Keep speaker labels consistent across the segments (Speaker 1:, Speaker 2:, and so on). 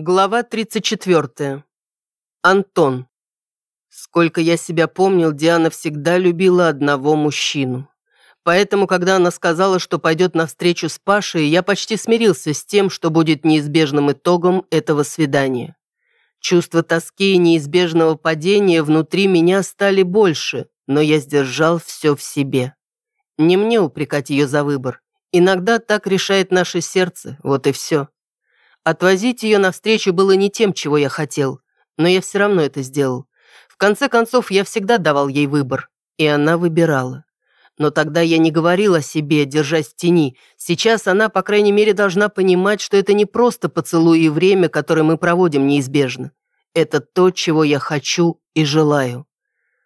Speaker 1: Глава 34. Антон. Сколько я себя помнил, Диана всегда любила одного мужчину. Поэтому, когда она сказала, что пойдет на встречу с Пашей, я почти смирился с тем, что будет неизбежным итогом этого свидания. Чувство тоски и неизбежного падения внутри меня стали больше, но я сдержал все в себе. Не мне упрекать ее за выбор. Иногда так решает наше сердце, вот и все. Отвозить ее навстречу было не тем, чего я хотел, но я все равно это сделал. В конце концов, я всегда давал ей выбор, и она выбирала. Но тогда я не говорил о себе, держась в тени. Сейчас она, по крайней мере, должна понимать, что это не просто поцелуй и время, которое мы проводим неизбежно. Это то, чего я хочу и желаю.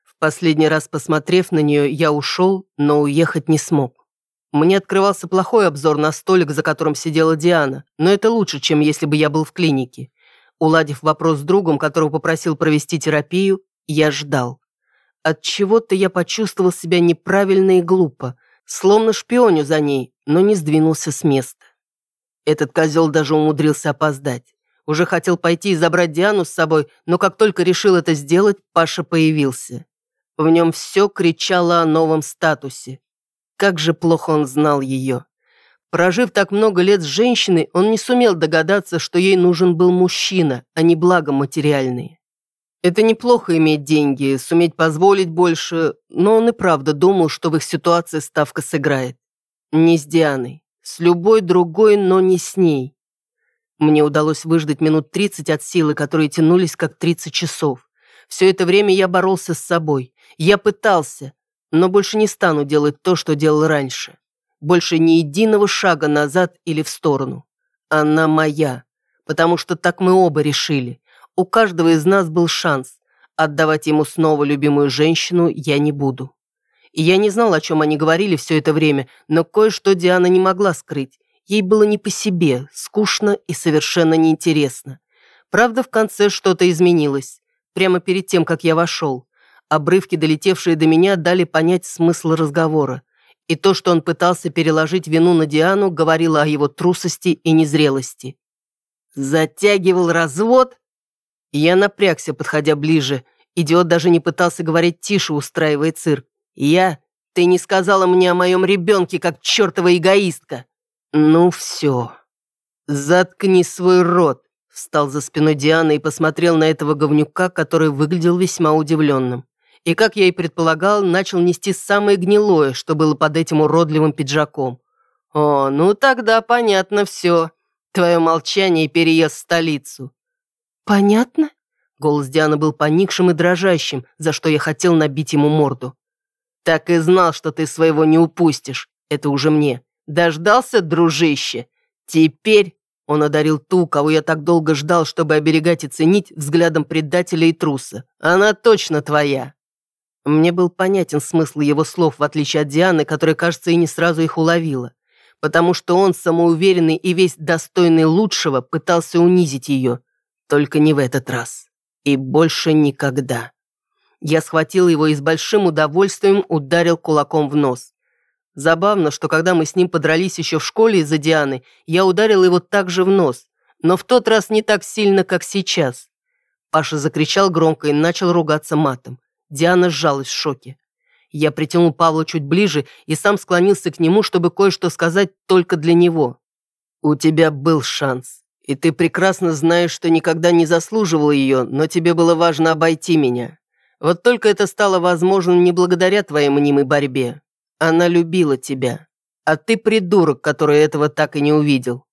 Speaker 1: В последний раз, посмотрев на нее, я ушел, но уехать не смог. Мне открывался плохой обзор на столик, за которым сидела Диана, но это лучше, чем если бы я был в клинике. Уладив вопрос с другом, которого попросил провести терапию, я ждал. От чего-то я почувствовал себя неправильно и глупо, словно шпионю за ней, но не сдвинулся с места. Этот козел даже умудрился опоздать. Уже хотел пойти и забрать Диану с собой, но как только решил это сделать, Паша появился. В нем все кричало о новом статусе. Как же плохо он знал ее. Прожив так много лет с женщиной, он не сумел догадаться, что ей нужен был мужчина, а не благо материальные. Это неплохо иметь деньги, суметь позволить больше, но он и правда думал, что в их ситуации ставка сыграет. Не с Дианой, с любой другой, но не с ней. Мне удалось выждать минут 30 от силы, которые тянулись как 30 часов. Все это время я боролся с собой. Я пытался, но больше не стану делать то, что делал раньше. Больше ни единого шага назад или в сторону. Она моя, потому что так мы оба решили. У каждого из нас был шанс. Отдавать ему снова любимую женщину я не буду. И я не знал, о чем они говорили все это время, но кое-что Диана не могла скрыть. Ей было не по себе, скучно и совершенно неинтересно. Правда, в конце что-то изменилось. Прямо перед тем, как я вошел. Обрывки, долетевшие до меня, дали понять смысл разговора. И то, что он пытался переложить вину на Диану, говорило о его трусости и незрелости. Затягивал развод? Я напрягся, подходя ближе. Идиот даже не пытался говорить тише, устраивая цирк. Я? Ты не сказала мне о моем ребенке, как чертова эгоистка. Ну все. Заткни свой рот. Встал за спиной Дианы и посмотрел на этого говнюка, который выглядел весьма удивленным и, как я и предполагал, начал нести самое гнилое, что было под этим уродливым пиджаком. «О, ну тогда понятно все. Твое молчание и переезд в столицу». «Понятно?» Голос Дианы был поникшим и дрожащим, за что я хотел набить ему морду. «Так и знал, что ты своего не упустишь. Это уже мне. Дождался, дружище? Теперь...» Он одарил ту, кого я так долго ждал, чтобы оберегать и ценить, взглядом предателя и труса. «Она точно твоя». Мне был понятен смысл его слов, в отличие от Дианы, которая, кажется, и не сразу их уловила. Потому что он, самоуверенный и весь достойный лучшего, пытался унизить ее. Только не в этот раз. И больше никогда. Я схватил его и с большим удовольствием ударил кулаком в нос. Забавно, что когда мы с ним подрались еще в школе из-за Дианы, я ударил его также в нос, но в тот раз не так сильно, как сейчас. Паша закричал громко и начал ругаться матом. Диана сжалась в шоке. Я притянул Павла чуть ближе и сам склонился к нему, чтобы кое-что сказать только для него. «У тебя был шанс, и ты прекрасно знаешь, что никогда не заслуживал ее, но тебе было важно обойти меня. Вот только это стало возможным не благодаря твоей мнимой борьбе. Она любила тебя, а ты придурок, который этого так и не увидел.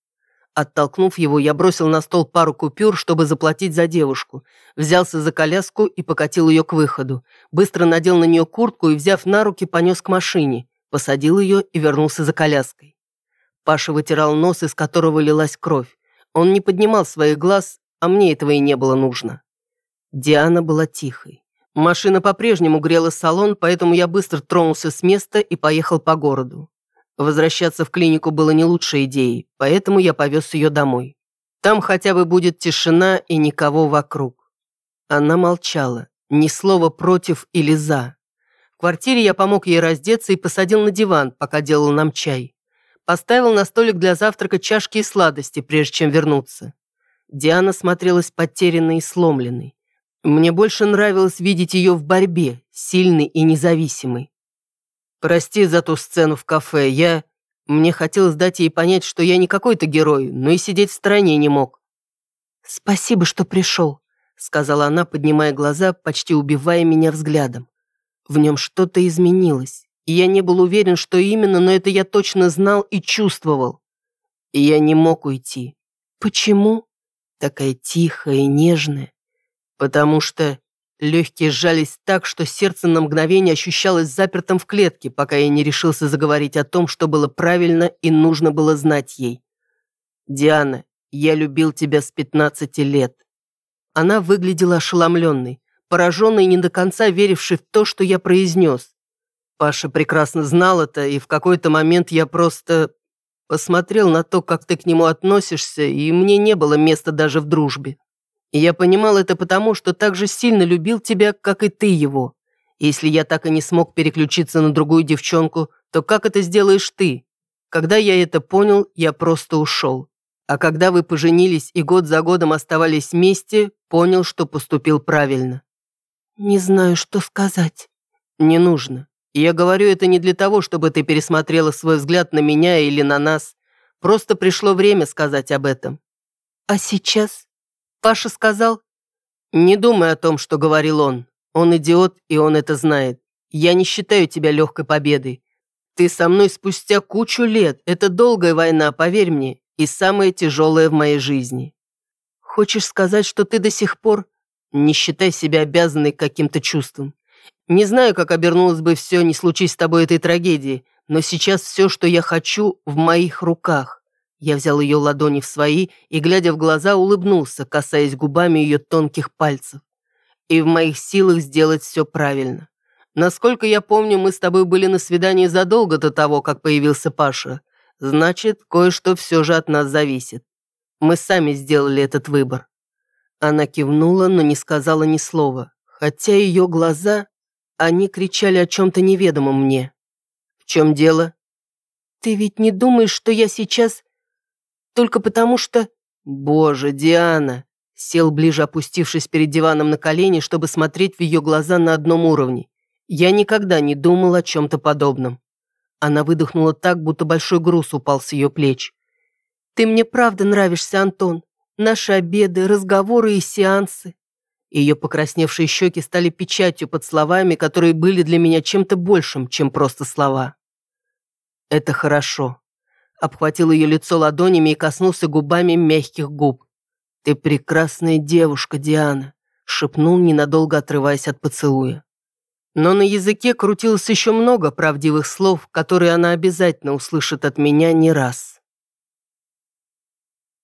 Speaker 1: Оттолкнув его, я бросил на стол пару купюр, чтобы заплатить за девушку. Взялся за коляску и покатил ее к выходу. Быстро надел на нее куртку и, взяв на руки, понес к машине. Посадил ее и вернулся за коляской. Паша вытирал нос, из которого лилась кровь. Он не поднимал своих глаз, а мне этого и не было нужно. Диана была тихой. Машина по-прежнему грела салон, поэтому я быстро тронулся с места и поехал по городу. Возвращаться в клинику было не лучшей идеей, поэтому я повез ее домой. Там хотя бы будет тишина и никого вокруг. Она молчала, ни слова против или за. В квартире я помог ей раздеться и посадил на диван, пока делал нам чай. Поставил на столик для завтрака чашки и сладости, прежде чем вернуться. Диана смотрелась потерянной и сломленной. Мне больше нравилось видеть ее в борьбе, сильной и независимой. Прости за ту сцену в кафе, я... Мне хотелось дать ей понять, что я не какой-то герой, но и сидеть в стороне не мог. «Спасибо, что пришел», — сказала она, поднимая глаза, почти убивая меня взглядом. В нем что-то изменилось, и я не был уверен, что именно, но это я точно знал и чувствовал. И я не мог уйти. Почему? Такая тихая и нежная. Потому что легкие сжались так, что сердце на мгновение ощущалось запертым в клетке, пока я не решился заговорить о том, что было правильно и нужно было знать ей. «Диана, я любил тебя с 15 лет». Она выглядела ошеломленной, пораженной и не до конца верившей в то, что я произнес. Паша прекрасно знал это, и в какой-то момент я просто посмотрел на то, как ты к нему относишься, и мне не было места даже в дружбе. И я понимал это потому, что так же сильно любил тебя, как и ты его. если я так и не смог переключиться на другую девчонку, то как это сделаешь ты? Когда я это понял, я просто ушел. А когда вы поженились и год за годом оставались вместе, понял, что поступил правильно. Не знаю, что сказать. Не нужно. я говорю это не для того, чтобы ты пересмотрела свой взгляд на меня или на нас. Просто пришло время сказать об этом. А сейчас? Паша сказал, «Не думай о том, что говорил он. Он идиот, и он это знает. Я не считаю тебя легкой победой. Ты со мной спустя кучу лет. Это долгая война, поверь мне, и самая тяжелая в моей жизни. Хочешь сказать, что ты до сих пор не считай себя обязанной каким-то чувством? Не знаю, как обернулось бы все, не случись с тобой этой трагедии, но сейчас все, что я хочу, в моих руках. Я взял ее ладони в свои и, глядя в глаза, улыбнулся, касаясь губами ее тонких пальцев. И в моих силах сделать все правильно. Насколько я помню, мы с тобой были на свидании задолго до того, как появился Паша. Значит, кое-что все же от нас зависит. Мы сами сделали этот выбор. Она кивнула, но не сказала ни слова, хотя ее глаза, они кричали о чем-то неведомом мне. В чем дело? Ты ведь не думаешь, что я сейчас только потому что... Боже, Диана! Сел ближе, опустившись перед диваном на колени, чтобы смотреть в ее глаза на одном уровне. Я никогда не думал о чем-то подобном. Она выдохнула так, будто большой груз упал с ее плеч. «Ты мне правда нравишься, Антон. Наши обеды, разговоры и сеансы». Ее покрасневшие щеки стали печатью под словами, которые были для меня чем-то большим, чем просто слова. «Это хорошо обхватил ее лицо ладонями и коснулся губами мягких губ. «Ты прекрасная девушка, Диана», — шепнул, ненадолго отрываясь от поцелуя. Но на языке крутилось еще много правдивых слов, которые она обязательно услышит от меня не раз.